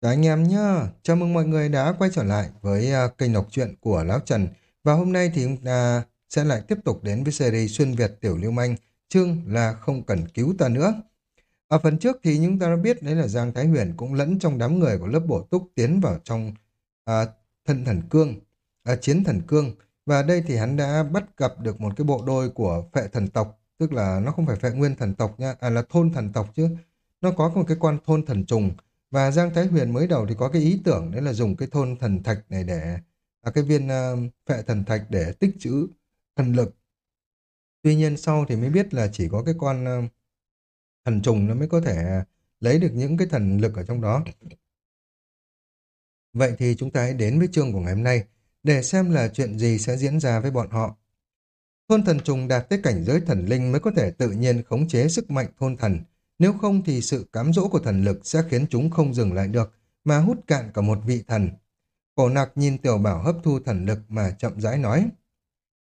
Cả anh em nhá, chào mừng mọi người đã quay trở lại với uh, kênh đọc truyện của Lão Trần. Và hôm nay thì chúng ta sẽ lại tiếp tục đến với series Xuyên Việt Tiểu Lưu Manh, chương là không cần cứu ta nữa. Ở phần trước thì chúng ta đã biết đấy là Giang Thái Huyền cũng lẫn trong đám người của lớp bổ túc tiến vào trong uh, thân thần cương, uh, chiến thần cương. Và đây thì hắn đã bắt gặp được một cái bộ đôi của phệ thần tộc, tức là nó không phải phệ nguyên thần tộc nha, à là thôn thần tộc chứ. Nó có một cái con thôn thần trùng, và Giang Thái Huyền mới đầu thì có cái ý tưởng đấy là dùng cái thôn thần thạch này để à, cái viên uh, phệ thần thạch để tích trữ thần lực. Tuy nhiên sau thì mới biết là chỉ có cái con uh, thần trùng nó mới có thể lấy được những cái thần lực ở trong đó. Vậy thì chúng ta hãy đến với chương của ngày hôm nay để xem là chuyện gì sẽ diễn ra với bọn họ. Thôn thần trùng đạt tới cảnh giới thần linh mới có thể tự nhiên khống chế sức mạnh thôn thần, nếu không thì sự cám dỗ của thần lực sẽ khiến chúng không dừng lại được, mà hút cạn cả một vị thần. Cổ nặc nhìn tiểu bảo hấp thu thần lực mà chậm rãi nói.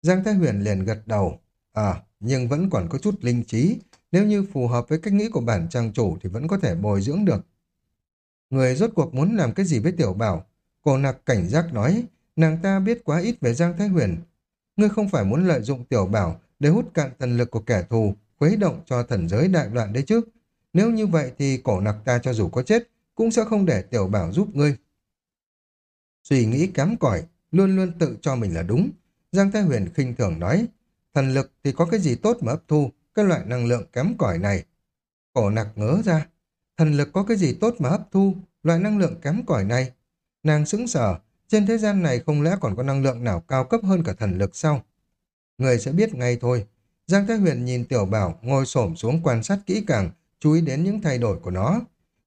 Giang Thái Huyền liền gật đầu. À, nhưng vẫn còn có chút linh trí. Nếu như phù hợp với cách nghĩ của bản trang chủ thì vẫn có thể bồi dưỡng được. Người rốt cuộc muốn làm cái gì với tiểu bảo? Cổ nặc cảnh giác nói, nàng ta biết quá ít về Giang Thái Huyền. Ngươi không phải muốn lợi dụng tiểu bảo để hút cạn thần lực của kẻ thù, khuấy động cho thần giới đại loạn đấy chứ. Nếu như vậy thì cổ nặc ta cho dù có chết, cũng sẽ không để tiểu bảo giúp ngươi. Suy nghĩ kém cỏi luôn luôn tự cho mình là đúng. Giang Thái Huyền khinh thường nói, thần lực thì có cái gì tốt mà hấp thu, cái loại năng lượng kém cỏi này. Cổ nặc ngớ ra, thần lực có cái gì tốt mà hấp thu, loại năng lượng kém cỏi này. Nàng sững sờ, trên thế gian này không lẽ còn có năng lượng nào cao cấp hơn cả thần lực sao? Người sẽ biết ngay thôi. Giang Thái Huyền nhìn tiểu bảo ngồi xổm xuống quan sát kỹ càng, chú ý đến những thay đổi của nó.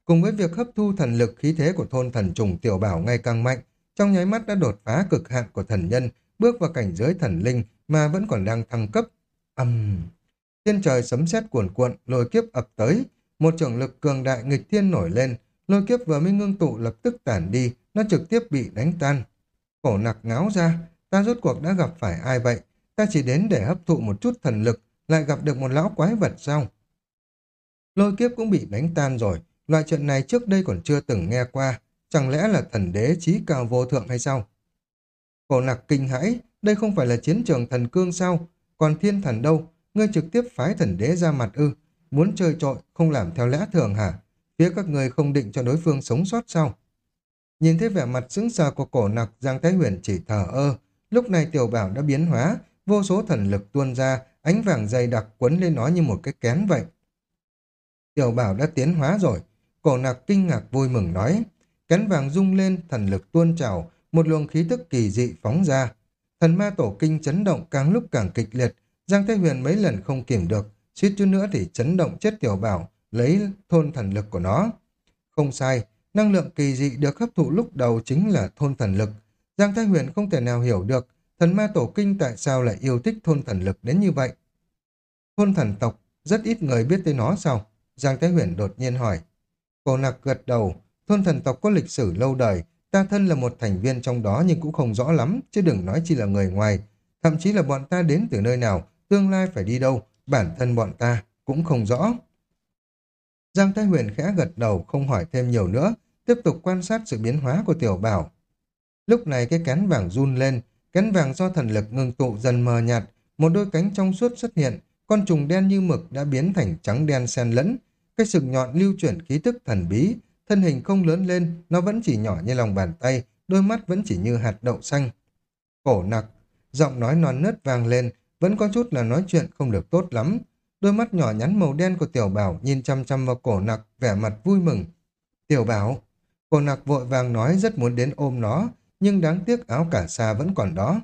Cùng với việc hấp thu thần lực khí thế của thôn thần trùng tiểu bảo ngày càng mạnh, trong nháy mắt đã đột phá cực hạn của thần nhân, bước vào cảnh giới thần linh mà vẫn còn đang thăng cấp. Âm... Uhm. Thiên trời sấm sét cuồn cuộn, lôi kiếp ập tới, một trường lực cường đại nghịch thiên nổi lên, lôi kiếp vừa mới ngưng tụ lập tức tản đi, nó trực tiếp bị đánh tan. Cổ nặc ngáo ra, ta rốt cuộc đã gặp phải ai vậy? Ta chỉ đến để hấp thụ một chút thần lực, lại gặp được một lão quái vật sao? Lôi kiếp cũng bị đánh tan rồi, loại chuyện này trước đây còn chưa từng nghe qua, chẳng lẽ là thần đế trí cao vô thượng hay sao? Cổ nặc kinh hãi, đây không phải là chiến trường thần cương sao? Còn thiên thần đâu? Ngươi trực tiếp phái thần đế ra mặt ư? Muốn chơi trội, không làm theo lẽ thường hả? Phía các người không định cho đối phương sống sót sao? Nhìn thấy vẻ mặt sững sờ của cổ nặc, Giang Thái Huyền chỉ thở ơ. Lúc này tiểu bảo đã biến hóa, vô số thần lực tuôn ra, ánh vàng dày đặc quấn lên nó như một cái kén vậy. Tiểu bảo đã tiến hóa rồi. Cổ nạc kinh ngạc vui mừng nói. Cánh vàng rung lên, thần lực tuôn trào, một luồng khí tức kỳ dị phóng ra. Thần ma tổ kinh chấn động càng lúc càng kịch liệt. Giang Thế Huyền mấy lần không kiểm được, suýt chút nữa thì chấn động chết tiểu bảo, lấy thôn thần lực của nó. Không sai, năng lượng kỳ dị được hấp thụ lúc đầu chính là thôn thần lực. Giang Thái Huyền không thể nào hiểu được thần ma tổ kinh tại sao lại yêu thích thôn thần lực đến như vậy. Thôn thần tộc, rất ít người biết tới nó sao? Giang Thái Huyền đột nhiên hỏi. Cổ nặc gật đầu, thôn thần tộc có lịch sử lâu đời, ta thân là một thành viên trong đó nhưng cũng không rõ lắm, chứ đừng nói chỉ là người ngoài. Thậm chí là bọn ta đến từ nơi nào, tương lai phải đi đâu, bản thân bọn ta cũng không rõ. Giang Thái Huyền khẽ gật đầu, không hỏi thêm nhiều nữa, tiếp tục quan sát sự biến hóa của tiểu bảo. Lúc này cái cán vàng run lên, cán vàng do thần lực ngưng tụ dần mờ nhạt, một đôi cánh trong suốt xuất hiện, con trùng đen như mực đã biến thành trắng đen xen lẫn. Cái sừng nhọn lưu chuyển ký tức thần bí, thân hình không lớn lên, nó vẫn chỉ nhỏ như lòng bàn tay, đôi mắt vẫn chỉ như hạt đậu xanh. Cổ nặc, giọng nói non nớt vang lên, vẫn có chút là nói chuyện không được tốt lắm. Đôi mắt nhỏ nhắn màu đen của tiểu bảo nhìn chăm chăm vào cổ nặc, vẻ mặt vui mừng. Tiểu bảo, cổ nặc vội vàng nói rất muốn đến ôm nó, nhưng đáng tiếc áo cả xa vẫn còn đó.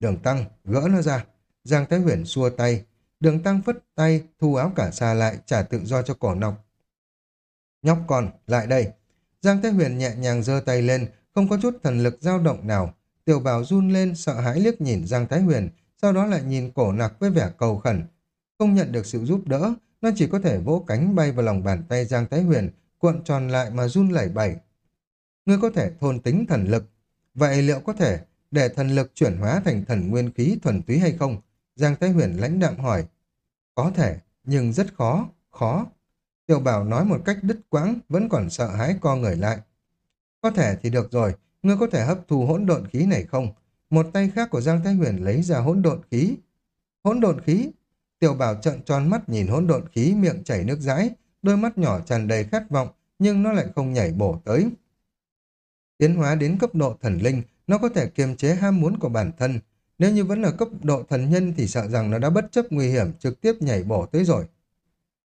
Đường tăng, gỡ nó ra. Giang Thái Huyền xua tay, Đường tăng phất tay, thu áo cả xa lại, trả tự do cho cổ nọc. Nhóc con, lại đây. Giang Thế Huyền nhẹ nhàng giơ tay lên, không có chút thần lực dao động nào. Tiểu bảo run lên, sợ hãi liếc nhìn Giang Thái Huyền, sau đó lại nhìn cổ nặc với vẻ cầu khẩn. Không nhận được sự giúp đỡ, nó chỉ có thể vỗ cánh bay vào lòng bàn tay Giang Thái Huyền, cuộn tròn lại mà run lẩy bẩy. Ngươi có thể thôn tính thần lực. Vậy liệu có thể để thần lực chuyển hóa thành thần nguyên khí thuần túy hay không? Giang Thái Huyền lãnh đạm hỏi. Có thể, nhưng rất khó, khó. Tiểu bảo nói một cách đứt quãng, vẫn còn sợ hãi co người lại. Có thể thì được rồi, ngươi có thể hấp thu hỗn độn khí này không? Một tay khác của Giang Thái Huyền lấy ra hỗn độn khí. Hỗn độn khí? Tiểu bảo trợn tròn mắt nhìn hỗn độn khí miệng chảy nước dãi, đôi mắt nhỏ tràn đầy khát vọng, nhưng nó lại không nhảy bổ tới. Tiến hóa đến cấp độ thần linh, nó có thể kiềm chế ham muốn của bản thân. Nếu như vẫn là cấp độ thần nhân thì sợ rằng nó đã bất chấp nguy hiểm trực tiếp nhảy bổ tới rồi.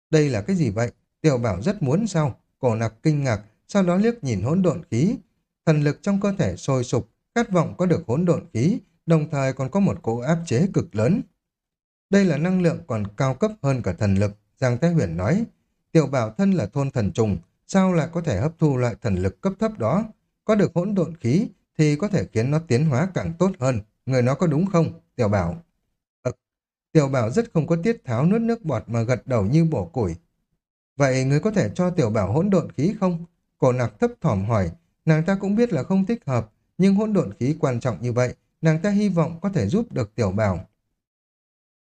Đây là cái gì vậy? Tiểu bảo rất muốn sao? Cổ nặc kinh ngạc, sau đó liếc nhìn hỗn độn khí. Thần lực trong cơ thể sôi sục, khát vọng có được hỗn độn khí, đồng thời còn có một cỗ áp chế cực lớn. Đây là năng lượng còn cao cấp hơn cả thần lực, Giang Thái Huyền nói. Tiểu bảo thân là thôn thần trùng, sao lại có thể hấp thu loại thần lực cấp thấp đó? Có được hỗn độn khí thì có thể khiến nó tiến hóa càng tốt hơn. Người nó có đúng không? Tiểu bảo. Ừ. Tiểu bảo rất không có tiết tháo nuốt nước bọt mà gật đầu như bổ củi. Vậy người có thể cho tiểu bảo hỗn độn khí không? Cổ nặc thấp thỏm hỏi. Nàng ta cũng biết là không thích hợp, nhưng hỗn độn khí quan trọng như vậy, nàng ta hy vọng có thể giúp được tiểu bảo.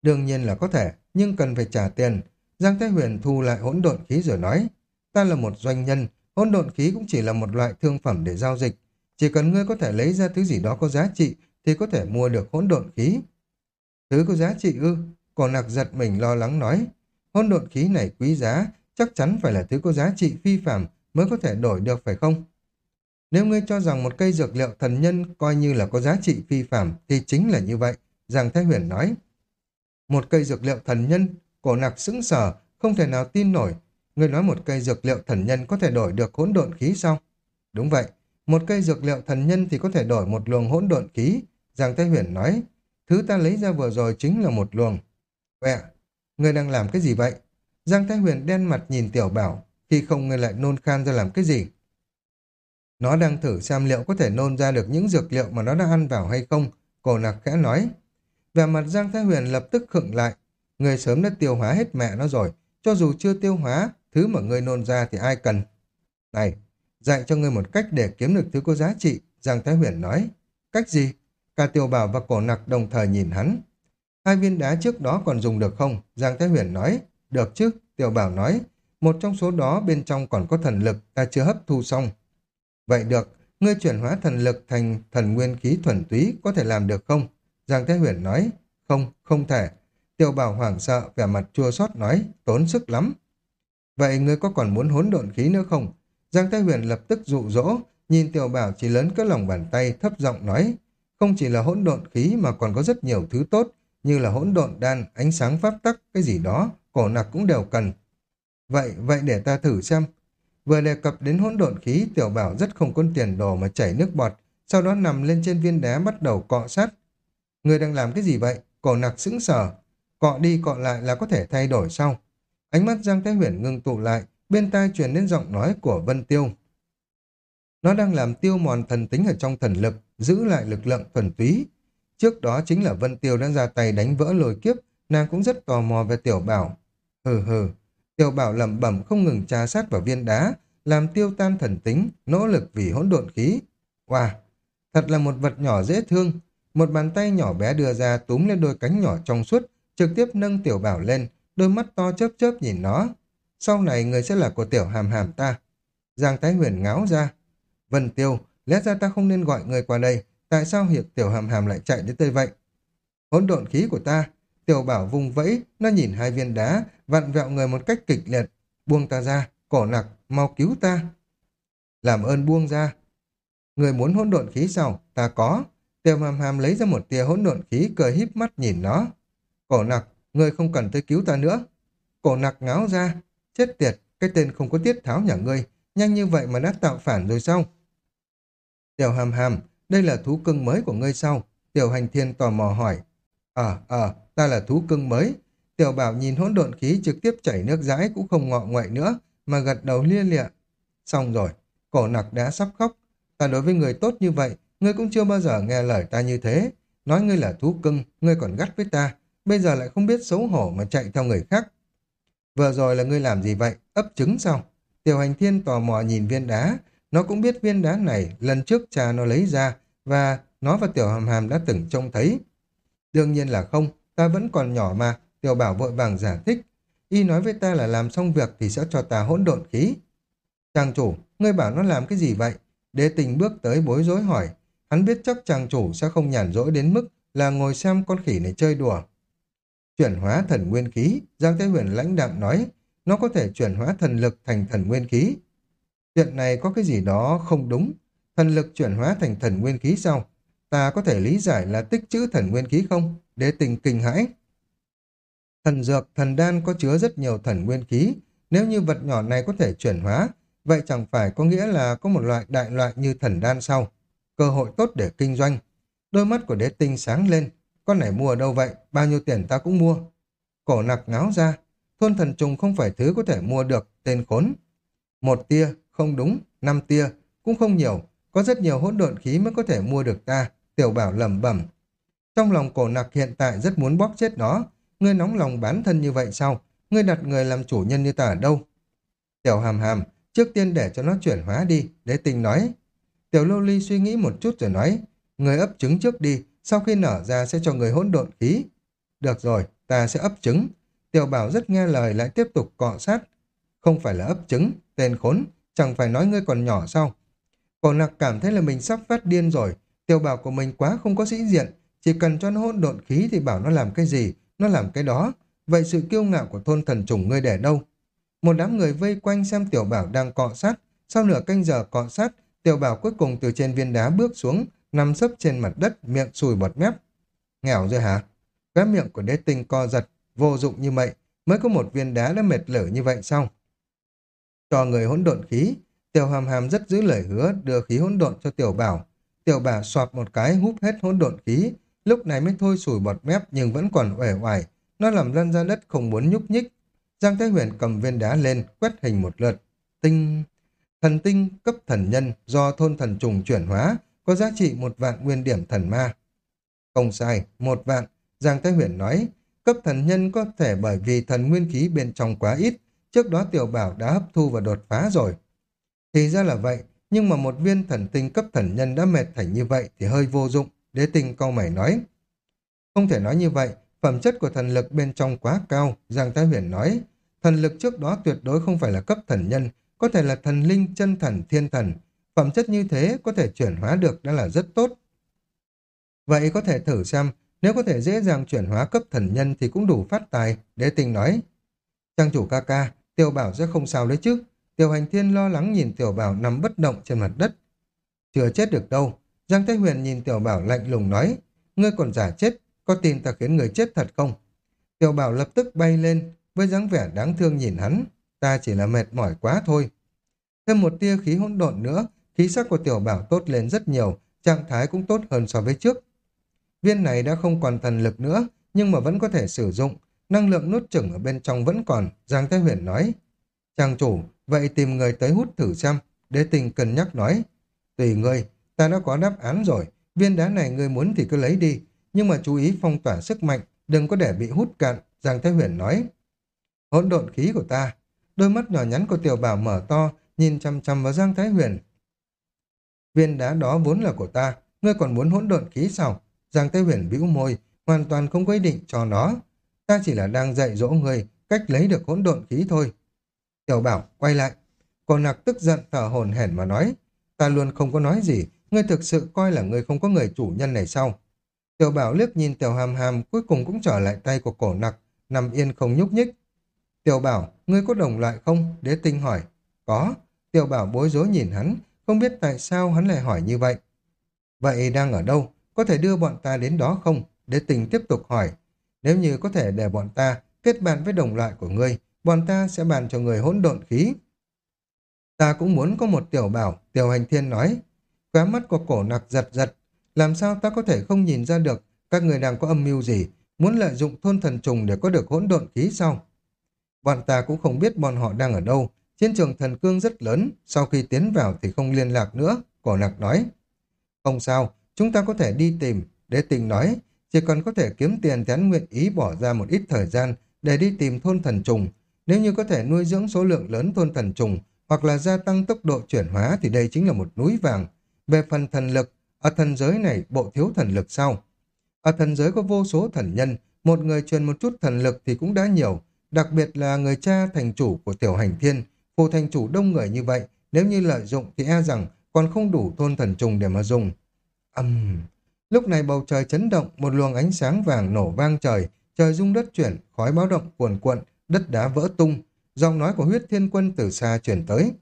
Đương nhiên là có thể, nhưng cần phải trả tiền. Giang Thái Huyền thu lại hỗn độn khí rồi nói, ta là một doanh nhân, hỗn độn khí cũng chỉ là một loại thương phẩm để giao dịch. Chỉ cần ngươi có thể lấy ra thứ gì đó có giá trị thì có thể mua được hỗn độn khí. Thứ có giá trị ư? Cổ nạc giật mình lo lắng nói. Hỗn độn khí này quý giá, chắc chắn phải là thứ có giá trị phi phạm mới có thể đổi được phải không? Nếu ngươi cho rằng một cây dược liệu thần nhân coi như là có giá trị phi phạm thì chính là như vậy, Giang Thái Huyền nói. Một cây dược liệu thần nhân, cổ nặc sững sờ, không thể nào tin nổi. Ngươi nói một cây dược liệu thần nhân có thể đổi được hỗn độn khí sao? Đúng vậy, một cây dược liệu thần nhân thì có thể đổi một luồng hỗn độn khí. Giang Thái Huyền nói, thứ ta lấy ra vừa rồi chính là một luồng. Mẹ, ngươi đang làm cái gì vậy? Giang Thái Huyền đen mặt nhìn Tiểu Bảo, khi không ngươi lại nôn khan ra làm cái gì? Nó đang thử xem liệu có thể nôn ra được những dược liệu mà nó đã ăn vào hay không. Cổ nặc khẽ nói. Về mặt Giang Thái Huyền lập tức khựng lại. Người sớm đã tiêu hóa hết mẹ nó rồi. Cho dù chưa tiêu hóa, thứ mà ngươi nôn ra thì ai cần. Này, dạy cho ngươi một cách để kiếm được thứ có giá trị. Giang Thái Huyền nói. Cách gì? Cả tiểu bảo và cổ nặc đồng thời nhìn hắn. Hai viên đá trước đó còn dùng được không? Giang Thái Huyền nói. Được chứ, tiểu bảo nói. Một trong số đó bên trong còn có thần lực, ta chưa hấp thu xong. Vậy được, ngươi chuyển hóa thần lực thành thần nguyên khí thuần túy có thể làm được không? Giang Thái Huyền nói, không, không thể. Tiểu bảo hoảng sợ, vẻ mặt chua xót nói, tốn sức lắm. Vậy ngươi có còn muốn hỗn độn khí nữa không? Giang Thái Huyền lập tức dụ dỗ, nhìn tiểu bảo chỉ lớn cỡ lòng bàn tay, thấp giọng nói, không chỉ là hỗn độn khí mà còn có rất nhiều thứ tốt, như là hỗn độn đan, ánh sáng pháp tắc, cái gì đó, cổ nặc cũng đều cần. Vậy, vậy để ta thử xem, Vừa đề cập đến hỗn độn khí, tiểu bảo rất không có tiền đồ mà chảy nước bọt, sau đó nằm lên trên viên đá bắt đầu cọ sát. Người đang làm cái gì vậy? Cổ nặc sững sờ. Cọ đi cọ lại là có thể thay đổi sau. Ánh mắt Giang Thái Huyền ngưng tụ lại, bên tai truyền đến giọng nói của Vân Tiêu. Nó đang làm tiêu mòn thần tính ở trong thần lực, giữ lại lực lượng thuần túy. Trước đó chính là Vân Tiêu đã ra tay đánh vỡ lồi kiếp, nàng cũng rất tò mò về tiểu bảo. Hừ hừ, Tiểu bảo lẩm bẩm không ngừng trà sát vào viên đá, làm tiêu tan thần tính, nỗ lực vì hỗn độn khí. Wow, thật là một vật nhỏ dễ thương. Một bàn tay nhỏ bé đưa ra túm lên đôi cánh nhỏ trong suốt, trực tiếp nâng tiểu bảo lên, đôi mắt to chớp chớp nhìn nó. Sau này người sẽ là của tiểu hàm hàm ta. Giang Thái Huyền ngáo ra. Vân Tiêu, lẽ ra ta không nên gọi người qua đây, tại sao hiệp tiểu hàm hàm lại chạy đến đây vậy? Hỗn độn khí của ta, Tiểu bảo vùng vẫy, nó nhìn hai viên đá, vặn vẹo người một cách kịch liệt. Buông ta ra, cổ nặc, mau cứu ta. Làm ơn buông ra. Người muốn hỗn độn khí sao? Ta có. Tiểu hàm hàm lấy ra một tia hỗn độn khí cười híp mắt nhìn nó. Cổ nặc, người không cần tới cứu ta nữa. Cổ nặc ngáo ra. Chết tiệt, cái tên không có tiết tháo nhà ngươi. Nhanh như vậy mà đã tạo phản rồi sao? Tiểu hàm hàm, đây là thú cưng mới của ngươi sao? Tiểu hành thiên tò mò hỏi. Ờ, ờ, ta là thú cưng mới. Tiểu bảo nhìn hỗn độn khí trực tiếp chảy nước rãi cũng không ngọ ngoại nữa, mà gật đầu lia lịa. Xong rồi, cổ nặc đã sắp khóc. Ta đối với người tốt như vậy, ngươi cũng chưa bao giờ nghe lời ta như thế. Nói ngươi là thú cưng, ngươi còn gắt với ta, bây giờ lại không biết xấu hổ mà chạy theo người khác. Vừa rồi là ngươi làm gì vậy? Ấp trứng sao? Tiểu hành thiên tò mò nhìn viên đá, nó cũng biết viên đá này lần trước cha nó lấy ra và nó và tiểu hàm hàm đã từng trông thấy. Đương nhiên là không, ta vẫn còn nhỏ mà, tiểu bảo vội vàng giải thích. Y nói với ta là làm xong việc thì sẽ cho ta hỗn độn khí. Chàng chủ, ngươi bảo nó làm cái gì vậy? Đế tình bước tới bối rối hỏi. Hắn biết chắc chàng chủ sẽ không nhàn rỗi đến mức là ngồi xem con khỉ này chơi đùa. Chuyển hóa thần nguyên khí, Giang Thế Huyền lãnh đạm nói, nó có thể chuyển hóa thần lực thành thần nguyên khí. Chuyện này có cái gì đó không đúng. Thần lực chuyển hóa thành thần nguyên khí sao? Ta có thể lý giải là tích trữ thần nguyên khí không? Đế tình kinh hãi. Thần dược, thần đan có chứa rất nhiều thần nguyên khí. Nếu như vật nhỏ này có thể chuyển hóa, vậy chẳng phải có nghĩa là có một loại đại loại như thần đan sau. Cơ hội tốt để kinh doanh. Đôi mắt của đế tinh sáng lên. Con này mua ở đâu vậy? Bao nhiêu tiền ta cũng mua. Cổ nặc ngáo ra. Thôn thần trùng không phải thứ có thể mua được, tên khốn. Một tia, không đúng, năm tia, cũng không nhiều. Có rất nhiều hỗn độn khí mới có thể mua được ta. Tiểu bảo lẩm bẩm. Trong lòng cổ nặc hiện tại rất muốn bóp chết nó. Ngươi nóng lòng bán thân như vậy sao? Ngươi đặt người làm chủ nhân như ta ở đâu? Tiểu hàm hàm, trước tiên để cho nó chuyển hóa đi, đế tình nói. Tiểu lô ly suy nghĩ một chút rồi nói, người ấp trứng trước đi, sau khi nở ra sẽ cho người hỗn độn khí. Được rồi, ta sẽ ấp trứng. Tiểu bảo rất nghe lời lại tiếp tục cọ sát. Không phải là ấp trứng, tên khốn, chẳng phải nói ngươi còn nhỏ sao? Cổ nặc cảm thấy là mình sắp phát điên rồi. Tiểu bảo của mình quá không có sĩ diện, chỉ cần cho nó hỗn độn khí thì bảo nó làm cái gì, nó làm cái đó. Vậy sự kiêu ngạo của thôn thần trùng ngươi để đâu? Một đám người vây quanh xem tiểu bảo đang cọ sát. Sau nửa canh giờ cọ sát, tiểu bảo cuối cùng từ trên viên đá bước xuống, nằm sấp trên mặt đất, miệng sùi bọt mép. Nghèo rồi hả? Khóe miệng của đế tinh co giật, vô dụng như vậy, mới có một viên đá đã mệt lở như vậy sao? Cho người hỗn độn khí, tiểu hàm hàm rất giữ lời hứa đưa khí hỗn độn cho tiểu bảo. Tiểu bảo soạt một cái hút hết hỗn độn khí, lúc này mới thôi sùi bọt mép nhưng vẫn còn uể oải, nó làm lăn ra đất không muốn nhúc nhích. Giang Thái Huyền cầm viên đá lên, quét hình một lượt. Tinh... Thần tinh cấp thần nhân do thôn thần trùng chuyển hóa, có giá trị một vạn nguyên điểm thần ma. Không sai, một vạn. Giang Thái Huyền nói, cấp thần nhân có thể bởi vì thần nguyên khí bên trong quá ít, trước đó tiểu bảo đã hấp thu và đột phá rồi. Thì ra là vậy, nhưng mà một viên thần tinh cấp thần nhân đã mệt thành như vậy thì hơi vô dụng, đế tinh câu mày nói. Không thể nói như vậy, phẩm chất của thần lực bên trong quá cao, Giang Thái Huyền nói. Thần lực trước đó tuyệt đối không phải là cấp thần nhân, có thể là thần linh, chân thần, thiên thần. Phẩm chất như thế có thể chuyển hóa được đã là rất tốt. Vậy có thể thử xem, nếu có thể dễ dàng chuyển hóa cấp thần nhân thì cũng đủ phát tài, đế tinh nói. Trang chủ ca ca, tiểu bảo sẽ không sao đấy chứ. Tiểu hành thiên lo lắng nhìn tiểu bảo nằm bất động trên mặt đất. Chưa chết được đâu. Giang Thái Huyền nhìn tiểu bảo lạnh lùng nói, ngươi còn giả chết, có tin ta khiến người chết thật không? Tiểu bảo lập tức bay lên, với dáng vẻ đáng thương nhìn hắn. Ta chỉ là mệt mỏi quá thôi. Thêm một tia khí hỗn độn nữa, khí sắc của tiểu bảo tốt lên rất nhiều, trạng thái cũng tốt hơn so với trước. Viên này đã không còn thần lực nữa, nhưng mà vẫn có thể sử dụng. Năng lượng nút chừng ở bên trong vẫn còn, Giang Thái Huyền nói. Chàng chủ, vậy tìm người tới hút thử xem. Đế tình cân nhắc nói. Tùy ngươi, ta đã có đáp án rồi. Viên đá này ngươi muốn thì cứ lấy đi, nhưng mà chú ý phong tỏa sức mạnh, đừng có để bị hút cạn, Giang Thái Huyền nói. Hỗn độn khí của ta, đôi mắt nhỏ nhắn của tiểu bảo mở to, nhìn chăm chăm vào Giang Thái Huyền. Viên đá đó vốn là của ta, ngươi còn muốn hỗn độn khí sao? Giang Thái Huyền bĩu môi, hoàn toàn không có ý định cho nó. Ta chỉ là đang dạy dỗ người cách lấy được hỗn độn khí thôi. Tiểu bảo, quay lại. Cô nặc tức giận thở hồn hển mà nói, ta luôn không có nói gì, ngươi thực sự coi là ngươi không có người chủ nhân này sao? Tiểu bảo liếc nhìn tiểu hàm hàm cuối cùng cũng trở lại tay của cổ nặc, nằm yên không nhúc nhích. Tiểu bảo, ngươi có đồng loại không? Đế tinh hỏi. Có. Tiểu bảo bối rối nhìn hắn, không biết tại sao hắn lại hỏi như vậy. Vậy đang ở đâu? Có thể đưa bọn ta đến đó không? Đế tinh tiếp tục hỏi. Nếu như có thể để bọn ta kết bạn với đồng loại của ngươi, bọn ta sẽ bàn cho người hỗn độn khí. Ta cũng muốn có một tiểu bảo, tiểu hành thiên nói. Khóa mắt của cổ nặc giật giật, làm sao ta có thể không nhìn ra được các người đang có âm mưu gì, muốn lợi dụng thôn thần trùng để có được hỗn độn khí sao? Bọn ta cũng không biết bọn họ đang ở đâu, chiến trường thần cương rất lớn, sau khi tiến vào thì không liên lạc nữa, cổ nặc nói. Không sao, chúng ta có thể đi tìm, đế tình nói, chỉ cần có thể kiếm tiền thì hắn nguyện ý bỏ ra một ít thời gian để đi tìm thôn thần trùng. Nếu như có thể nuôi dưỡng số lượng lớn thôn thần trùng hoặc là gia tăng tốc độ chuyển hóa thì đây chính là một núi vàng. Về phần thần lực, ở thần giới này bộ thiếu thần lực sao? Ở thần giới có vô số thần nhân, một người truyền một chút thần lực thì cũng đã nhiều, đặc biệt là người cha thành chủ của tiểu hành thiên, phù thành chủ đông người như vậy, nếu như lợi dụng thì e rằng còn không đủ thôn thần trùng để mà dùng. Âm... Lúc này bầu trời chấn động, một luồng ánh sáng vàng nổ vang trời, trời rung đất chuyển, khói báo động cuồn cuộn, đất đá vỡ tung. Giọng nói của huyết thiên quân từ xa chuyển tới.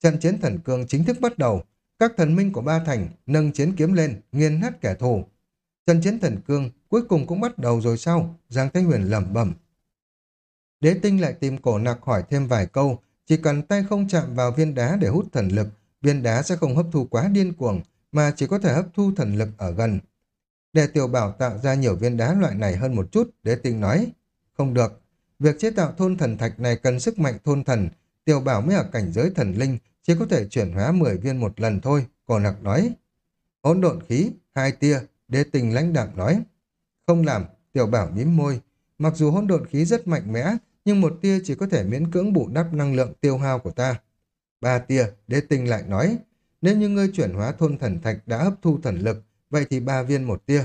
Trận chiến thần cương chính thức bắt đầu. Các thần minh của ba thành nâng chiến kiếm lên, nghiền nát kẻ thù. Trận chiến thần cương cuối cùng cũng bắt đầu rồi sao? Giang thái Huyền lẩm bẩm. Đế tinh lại tìm cổ nặc hỏi thêm vài câu, chỉ cần tay không chạm vào viên đá để hút thần lực, viên đá sẽ không hấp thu quá điên cuồng, mà chỉ có thể hấp thu thần lực ở gần. Để tiểu bảo tạo ra nhiều viên đá loại này hơn một chút, đế tinh nói. Không được, việc chế tạo thôn thần thạch này cần sức mạnh thôn thần, tiểu bảo mới ở cảnh giới thần linh, chỉ có thể chuyển hóa 10 viên một lần thôi, cổ nặc nói. Hỗn độn khí, hai tia, đế tinh lãnh đạm nói. Không làm, tiểu bảo mím môi. Mặc dù hỗn độn khí rất mạnh mẽ, nhưng một tia chỉ có thể miễn cưỡng bù đắp năng lượng tiêu hao của ta. Ba tia, đế tinh lại nói, nếu như ngươi chuyển hóa thôn thần thạch đã hấp thu thần lực, vậy thì ba viên một tia.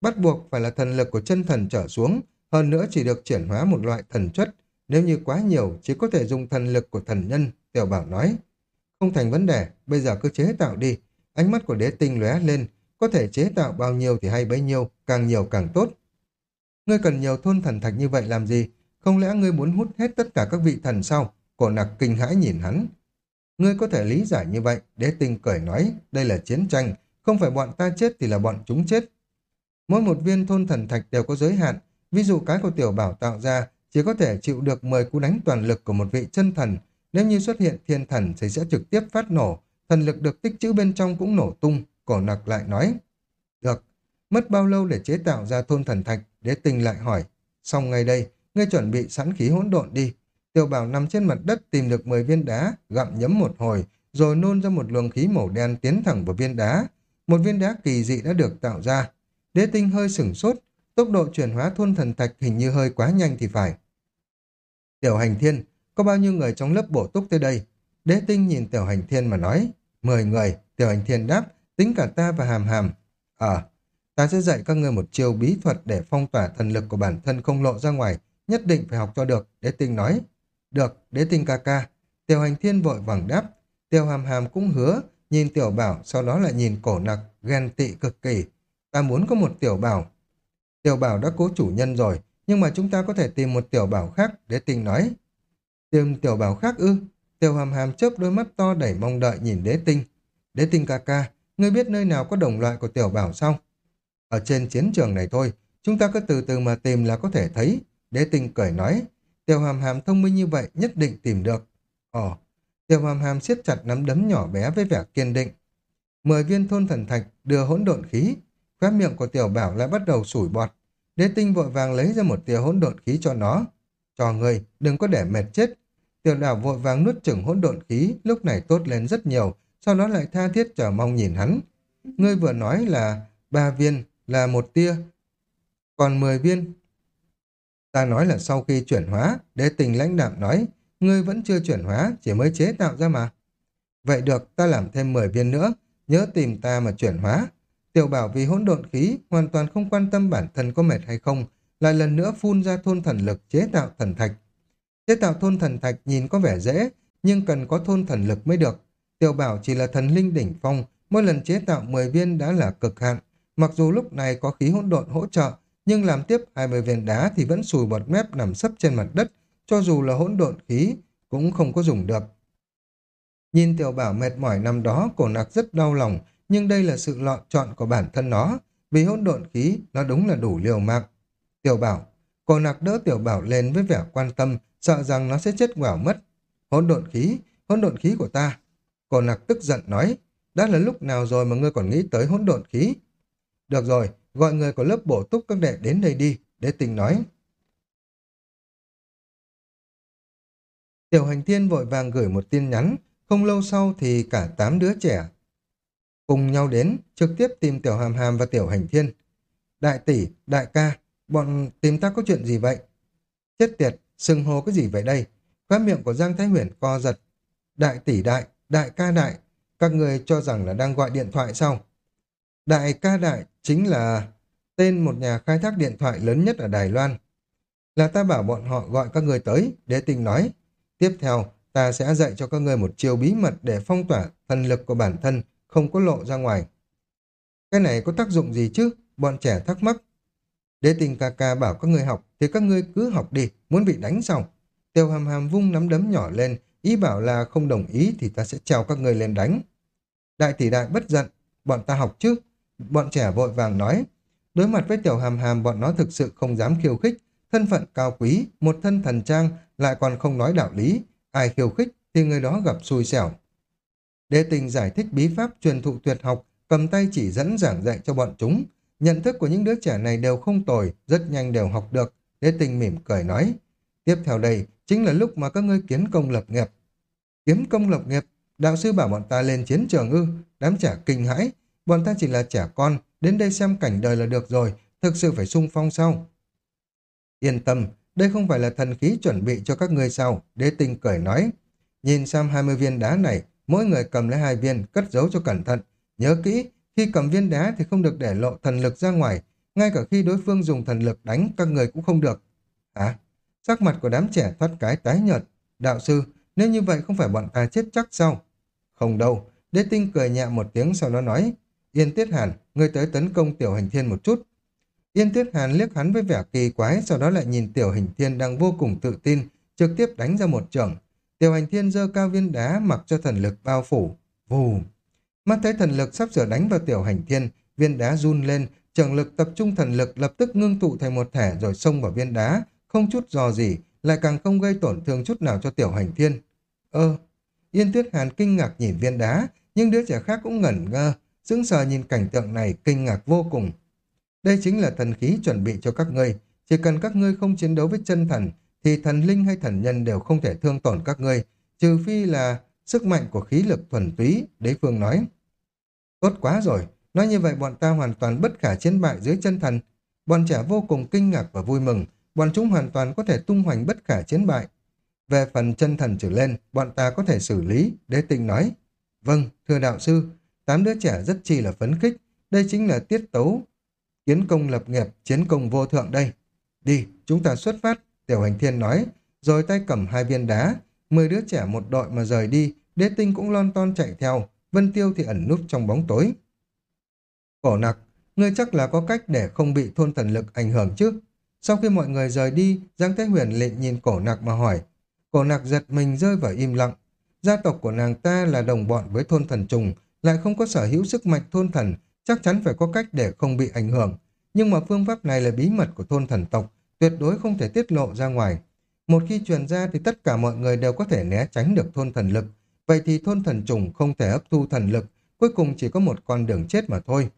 Bắt buộc phải là thần lực của chân thần trở xuống, hơn nữa chỉ được chuyển hóa một loại thần chất. Nếu như quá nhiều, chỉ có thể dùng thần lực của thần nhân, tiểu bảo nói. Không thành vấn đề, bây giờ cứ chế tạo đi. Ánh mắt của đế tinh lóe lên, có thể chế tạo bao nhiêu thì hay bấy nhiêu, càng nhiều càng tốt. Ngươi cần nhiều thôn thần thạch như vậy làm gì? Không lẽ ngươi muốn hút hết tất cả các vị thần sau Cổ nặc kinh hãi nhìn hắn. Ngươi có thể lý giải như vậy, đế tinh cười nói, đây là chiến tranh, không phải bọn ta chết thì là bọn chúng chết. Mỗi một viên thôn thần thạch đều có giới hạn, ví dụ cái của tiểu bảo tạo ra chỉ có thể chịu được 10 cú đánh toàn lực của một vị chân thần, nếu như xuất hiện thiên thần thì sẽ trực tiếp phát nổ, thần lực được tích trữ bên trong cũng nổ tung, cổ nặc lại nói. Được, mất bao lâu để chế tạo ra thôn thần thạch, đế tinh lại hỏi. Xong ngay đây, ngươi chuẩn bị sẵn khí hỗn độn đi. Tiểu bảo nằm trên mặt đất tìm được 10 viên đá, gặm nhấm một hồi, rồi nôn ra một luồng khí màu đen tiến thẳng vào viên đá. Một viên đá kỳ dị đã được tạo ra. Đế tinh hơi sửng sốt, tốc độ chuyển hóa thôn thần thạch hình như hơi quá nhanh thì phải. Tiểu hành thiên, có bao nhiêu người trong lớp bổ túc tới đây? Đế tinh nhìn tiểu hành thiên mà nói, mười người, tiểu hành thiên đáp, tính cả ta và hàm hàm. Ờ, ta sẽ dạy các ngươi một chiêu bí thuật để phong tỏa thần lực của bản thân không lộ ra ngoài, nhất định phải học cho được, đế tinh nói. Được, đế tinh ca ca. Tiểu hành thiên vội vàng đáp. Tiểu hàm hàm cũng hứa, nhìn tiểu bảo, sau đó lại nhìn cổ nặc, ghen tị cực kỳ. Ta muốn có một tiểu bảo. Tiểu bảo đã cố chủ nhân rồi, nhưng mà chúng ta có thể tìm một tiểu bảo khác, đế tinh nói. Tìm tiểu bảo khác ư? Tiểu hàm hàm chớp đôi mắt to đẩy mong đợi nhìn đế tinh. Đế tinh ca ca, ngươi biết nơi nào có đồng loại của tiểu bảo sao? Ở trên chiến trường này thôi, chúng ta cứ từ từ mà tìm là có thể thấy. Đế tinh cười nói, tiểu hàm hàm thông minh như vậy nhất định tìm được. Ồ, tiểu hàm hàm siết chặt nắm đấm nhỏ bé với vẻ kiên định. Mười viên thôn thần thạch đưa hỗn độn khí, khóe miệng của tiểu bảo lại bắt đầu sủi bọt. Đế tinh vội vàng lấy ra một tia hỗn độn khí cho nó. Cho người, đừng có để mệt chết. Tiểu đảo vội vàng nuốt chửng hỗn độn khí, lúc này tốt lên rất nhiều, sau đó lại tha thiết chờ mong nhìn hắn. Ngươi vừa nói là ba viên là một tia, còn mười viên. Ta nói là sau khi chuyển hóa, đế tình lãnh đạm nói, ngươi vẫn chưa chuyển hóa, chỉ mới chế tạo ra mà. Vậy được, ta làm thêm mười viên nữa, nhớ tìm ta mà chuyển hóa. Tiểu bảo vì hỗn độn khí, hoàn toàn không quan tâm bản thân có mệt hay không, lại lần nữa phun ra thôn thần lực chế tạo thần thạch. Chế tạo thôn thần thạch nhìn có vẻ dễ, nhưng cần có thôn thần lực mới được. Tiểu bảo chỉ là thần linh đỉnh phong, mỗi lần chế tạo 10 viên đã là cực hạn. Mặc dù lúc này có khí hỗn độn hỗ trợ, nhưng làm tiếp 20 viên đá thì vẫn sùi bọt mép nằm sấp trên mặt đất, cho dù là hỗn độn khí cũng không có dùng được. Nhìn tiểu bảo mệt mỏi năm đó, cổ nặc rất đau lòng, nhưng đây là sự lựa chọn của bản thân nó, vì hỗn độn khí nó đúng là đủ liều mạng. Tiểu bảo, cổ nặc đỡ tiểu bảo lên với vẻ quan tâm, sợ rằng nó sẽ chết quảo mất. Hỗn độn khí, hỗn độn khí của ta. Cổ nặc tức giận nói, đã là lúc nào rồi mà ngươi còn nghĩ tới hỗn độn khí? Được rồi, gọi người của lớp bổ túc các đệ đến đây đi, đế tình nói. Tiểu hành thiên vội vàng gửi một tin nhắn, không lâu sau thì cả tám đứa trẻ cùng nhau đến, trực tiếp tìm tiểu hàm hàm và tiểu hành thiên. Đại tỷ, đại ca, bọn tìm ta có chuyện gì vậy? Chết tiệt, sừng hồ cái gì vậy đây? Khóa miệng của Giang Thái Huyền co giật. Đại tỷ đại, đại ca đại, các người cho rằng là đang gọi điện thoại sao? Đại ca đại chính là tên một nhà khai thác điện thoại lớn nhất ở Đài Loan. Là ta bảo bọn họ gọi các người tới, đế tình nói. Tiếp theo, ta sẽ dạy cho các người một chiêu bí mật để phong tỏa thần lực của bản thân, không có lộ ra ngoài. Cái này có tác dụng gì chứ? Bọn trẻ thắc mắc. Đế tình ca ca bảo các người học, thì các ngươi cứ học đi, muốn bị đánh xong, Tiêu hàm hàm vung nắm đấm nhỏ lên, ý bảo là không đồng ý thì ta sẽ treo các người lên đánh. Đại tỷ đại bất giận, bọn ta học chứ. Bọn trẻ vội vàng nói. Đối mặt với tiểu hàm hàm bọn nó thực sự không dám khiêu khích, thân phận cao quý, một thân thần trang, lại còn không nói đạo lý. Ai khiêu khích thì người đó gặp xui xẻo. Đế tình giải thích bí pháp truyền thụ tuyệt học, cầm tay chỉ dẫn giảng dạy cho bọn chúng. Nhận thức của những đứa trẻ này đều không tồi, rất nhanh đều học được. Đế tình mỉm cười nói. Tiếp theo đây chính là lúc mà các ngươi kiến công lập nghiệp. Kiếm công lập nghiệp, đạo sư bảo bọn ta lên chiến trường ư, đám trẻ kinh hãi. Bọn ta chỉ là trẻ con, đến đây xem cảnh đời là được rồi, thực sự phải sung phong sau. Yên tâm, đây không phải là thần khí chuẩn bị cho các ngươi sao, đế tinh cười nói. Nhìn xem 20 viên đá này, mỗi người cầm lấy hai viên, cất giấu cho cẩn thận. Nhớ kỹ, khi cầm viên đá thì không được để lộ thần lực ra ngoài, ngay cả khi đối phương dùng thần lực đánh các người cũng không được. Hả? Sắc mặt của đám trẻ thoát cái tái nhợt. Đạo sư, nếu như vậy không phải bọn ta chết chắc sao? Không đâu, đế tinh cười nhẹ một tiếng sau đó nói. Yên Tiết Hàn, ngươi tới tấn công tiểu hành thiên một chút. Yên Tiết Hàn liếc hắn với vẻ kỳ quái, sau đó lại nhìn tiểu hành thiên đang vô cùng tự tin, trực tiếp đánh ra một trường. Tiểu hành thiên giơ cao viên đá mặc cho thần lực bao phủ. Vù! Mắt thấy thần lực sắp sửa đánh vào tiểu hành thiên, viên đá run lên, trường lực tập trung thần lực lập tức ngưng tụ thành một thẻ rồi xông vào viên đá, không chút dò gì, lại càng không gây tổn thương chút nào cho tiểu hành thiên. Ơ! Yên Tuyết Hàn kinh ngạc nhìn viên đá, nhưng đứa trẻ khác cũng ngẩn ngơ, sững sờ nhìn cảnh tượng này kinh ngạc vô cùng. Đây chính là thần khí chuẩn bị cho các ngươi, chỉ cần các ngươi không chiến đấu với chân thần, thì thần linh hay thần nhân đều không thể thương tổn các ngươi, trừ phi là sức mạnh của khí lực thuần túy, đế phương nói. Tốt quá rồi, nói như vậy bọn ta hoàn toàn bất khả chiến bại dưới chân thần. Bọn trẻ vô cùng kinh ngạc và vui mừng, bọn chúng hoàn toàn có thể tung hoành bất khả chiến bại. Về phần chân thần trở lên, bọn ta có thể xử lý, đế tinh nói. Vâng, thưa đạo sư, tám đứa trẻ rất chi là phấn khích, đây chính là tiết tấu. Kiến công lập nghiệp, chiến công vô thượng đây. Đi, chúng ta xuất phát, tiểu hành thiên nói, rồi tay cầm hai viên đá, mười đứa trẻ một đội mà rời đi, đế tinh cũng lon ton chạy theo, Vân Tiêu thì ẩn núp trong bóng tối. Cổ nặc, ngươi chắc là có cách để không bị thôn thần lực ảnh hưởng chứ? Sau khi mọi người rời đi, Giang Thế Huyền lệnh nhìn cổ nặc mà hỏi. Cổ nặc giật mình rơi vào im lặng. Gia tộc của nàng ta là đồng bọn với thôn thần trùng, lại không có sở hữu sức mạnh thôn thần, chắc chắn phải có cách để không bị ảnh hưởng. Nhưng mà phương pháp này là bí mật của thôn thần tộc, tuyệt đối không thể tiết lộ ra ngoài. Một khi truyền ra thì tất cả mọi người đều có thể né tránh được thôn thần lực. Vậy thì thôn thần trùng không thể hấp thu thần lực, cuối cùng chỉ có một con đường chết mà thôi.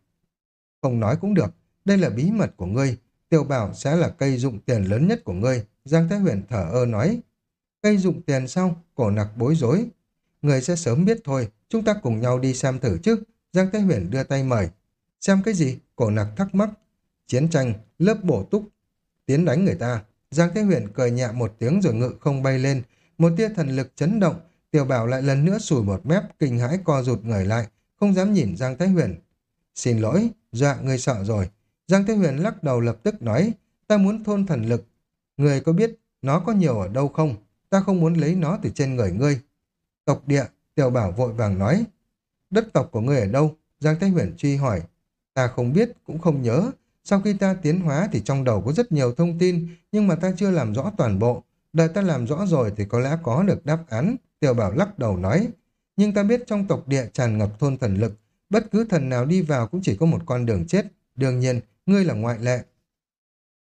Không nói cũng được, đây là bí mật của ngươi. Tiểu bảo sẽ là cây dụng tiền lớn nhất của ngươi. Giang Thái Huyền thở ơ nói. Cây dụng tiền sau Cổ nặc bối rối. Người sẽ sớm biết thôi, chúng ta cùng nhau đi xem thử chứ. Giang Thái Huyền đưa tay mời. Xem cái gì? Cổ nặc thắc mắc. Chiến tranh, lớp bổ túc, tiến đánh người ta. Giang Thế Huyền cười nhẹ một tiếng rồi ngự không bay lên. Một tia thần lực chấn động, Tiểu Bảo lại lần nữa sùi một mép, kinh hãi co rụt người lại, không dám nhìn Giang Thế Huyền. Xin lỗi, dọa người sợ rồi. Giang Thế Huyền lắc đầu lập tức nói, ta muốn thôn thần lực. Người có biết nó có nhiều ở đâu không? Ta không muốn lấy nó từ trên người ngươi. Tộc địa, Tiểu Bảo vội vàng nói. Đất tộc của ngươi ở đâu? Giang Thái Huyền truy hỏi. Ta không biết, cũng không nhớ. Sau khi ta tiến hóa thì trong đầu có rất nhiều thông tin, nhưng mà ta chưa làm rõ toàn bộ. Đợi ta làm rõ rồi thì có lẽ có được đáp án. Tiểu bảo lắc đầu nói. Nhưng ta biết trong tộc địa tràn ngập thôn thần lực. Bất cứ thần nào đi vào cũng chỉ có một con đường chết. Đương nhiên, ngươi là ngoại lệ.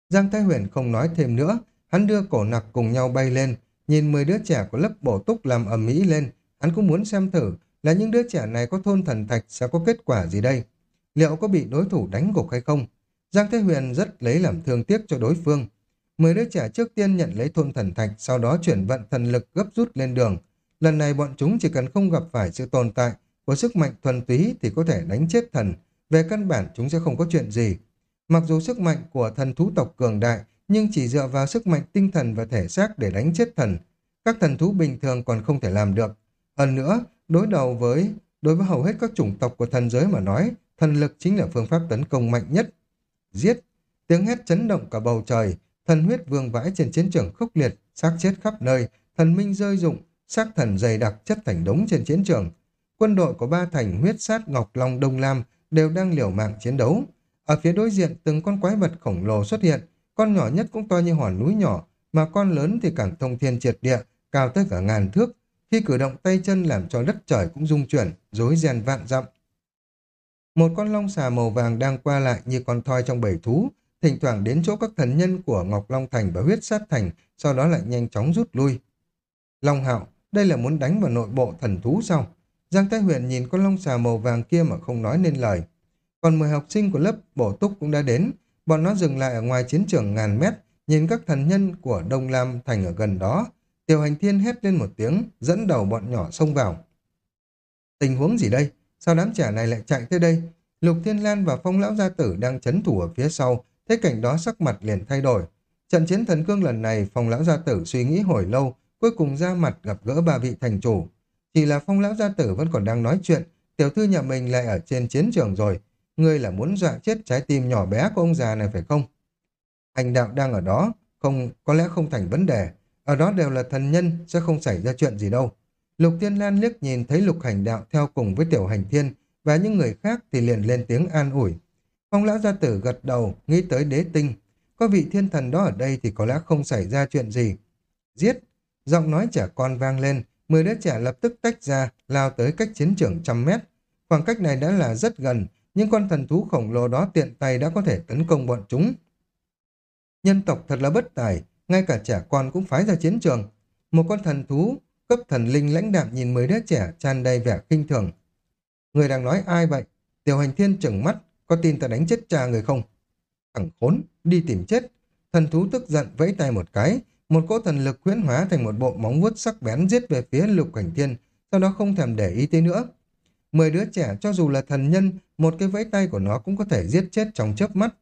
Giang Thái Huyền không nói thêm nữa. Hắn đưa cổ nặc cùng nhau bay lên. Nhìn 10 đứa trẻ của lớp bổ túc làm ầm mỹ lên. Hắn cũng muốn xem thử là những đứa trẻ này có thôn thần thạch sẽ có kết quả gì đây. Liệu có bị đối thủ đánh gục hay không? Giang Thế Huyền rất lấy làm thương tiếc cho đối phương. Mười đứa trẻ trước tiên nhận lấy thôn thần thạch, sau đó chuyển vận thần lực gấp rút lên đường. Lần này bọn chúng chỉ cần không gặp phải sự tồn tại của sức mạnh thuần túy thì có thể đánh chết thần. Về căn bản chúng sẽ không có chuyện gì. Mặc dù sức mạnh của thần thú tộc cường đại, nhưng chỉ dựa vào sức mạnh tinh thần và thể xác để đánh chết thần. Các thần thú bình thường còn không thể làm được. Hơn nữa, đối đầu với đối với hầu hết các chủng tộc của thần giới mà nói, thần lực chính là phương pháp tấn công mạnh nhất giết. Tiếng hét chấn động cả bầu trời, thần huyết vương vãi trên chiến trường khốc liệt, xác chết khắp nơi, thần minh rơi rụng, xác thần dày đặc chất thành đống trên chiến trường. Quân đội của ba thành huyết sát Ngọc Long Đông Lam đều đang liều mạng chiến đấu. Ở phía đối diện từng con quái vật khổng lồ xuất hiện, con nhỏ nhất cũng to như hòn núi nhỏ, mà con lớn thì càng thông thiên triệt địa, cao tới cả ngàn thước. Khi cử động tay chân làm cho đất trời cũng rung chuyển, rối ren vạn dặm. Một con long xà màu vàng đang qua lại như con thoi trong bầy thú, thỉnh thoảng đến chỗ các thần nhân của Ngọc Long Thành và huyết sát thành, sau đó lại nhanh chóng rút lui. Long Hạo, đây là muốn đánh vào nội bộ thần thú sao? Giang Thái Huyền nhìn con long xà màu vàng kia mà không nói nên lời. Còn 10 học sinh của lớp bổ túc cũng đã đến, bọn nó dừng lại ở ngoài chiến trường ngàn mét, nhìn các thần nhân của Đông Lam Thành ở gần đó. Tiểu hành thiên hét lên một tiếng, dẫn đầu bọn nhỏ xông vào. Tình huống gì đây? Sao đám trẻ này lại chạy tới đây? Lục Thiên Lan và Phong Lão Gia Tử đang chấn thủ ở phía sau, Thế cảnh đó sắc mặt liền thay đổi. Trận chiến thần cương lần này, Phong Lão Gia Tử suy nghĩ hồi lâu, cuối cùng ra mặt gặp gỡ ba vị thành chủ. Chỉ là Phong Lão Gia Tử vẫn còn đang nói chuyện, tiểu thư nhà mình lại ở trên chiến trường rồi. Ngươi là muốn dọa chết trái tim nhỏ bé của ông già này phải không? Hành đạo đang ở đó, không có lẽ không thành vấn đề. Ở đó đều là thần nhân, sẽ không xảy ra chuyện gì đâu. Lục Thiên Lan liếc nhìn thấy lục hành đạo theo cùng với tiểu hành thiên và những người khác thì liền lên tiếng an ủi. Phong lão gia tử gật đầu, nghĩ tới đế tinh. Có vị thiên thần đó ở đây thì có lẽ không xảy ra chuyện gì. Giết! Giọng nói trẻ con vang lên, mười đứa trẻ lập tức tách ra, lao tới cách chiến trường trăm mét. Khoảng cách này đã là rất gần, nhưng con thần thú khổng lồ đó tiện tay đã có thể tấn công bọn chúng. Nhân tộc thật là bất tài, ngay cả trẻ con cũng phái ra chiến trường. Một con thần thú cấp thần linh lãnh đạm nhìn mấy đứa trẻ tràn đầy vẻ kinh thường. Người đang nói ai vậy? Tiểu hành thiên chừng mắt, có tin ta đánh chết cha người không? Thằng khốn, đi tìm chết. Thần thú tức giận vẫy tay một cái, một cỗ thần lực huyễn hóa thành một bộ móng vuốt sắc bén giết về phía lục hành thiên, sau đó không thèm để ý tới nữa. Mười đứa trẻ cho dù là thần nhân, một cái vẫy tay của nó cũng có thể giết chết trong chớp mắt.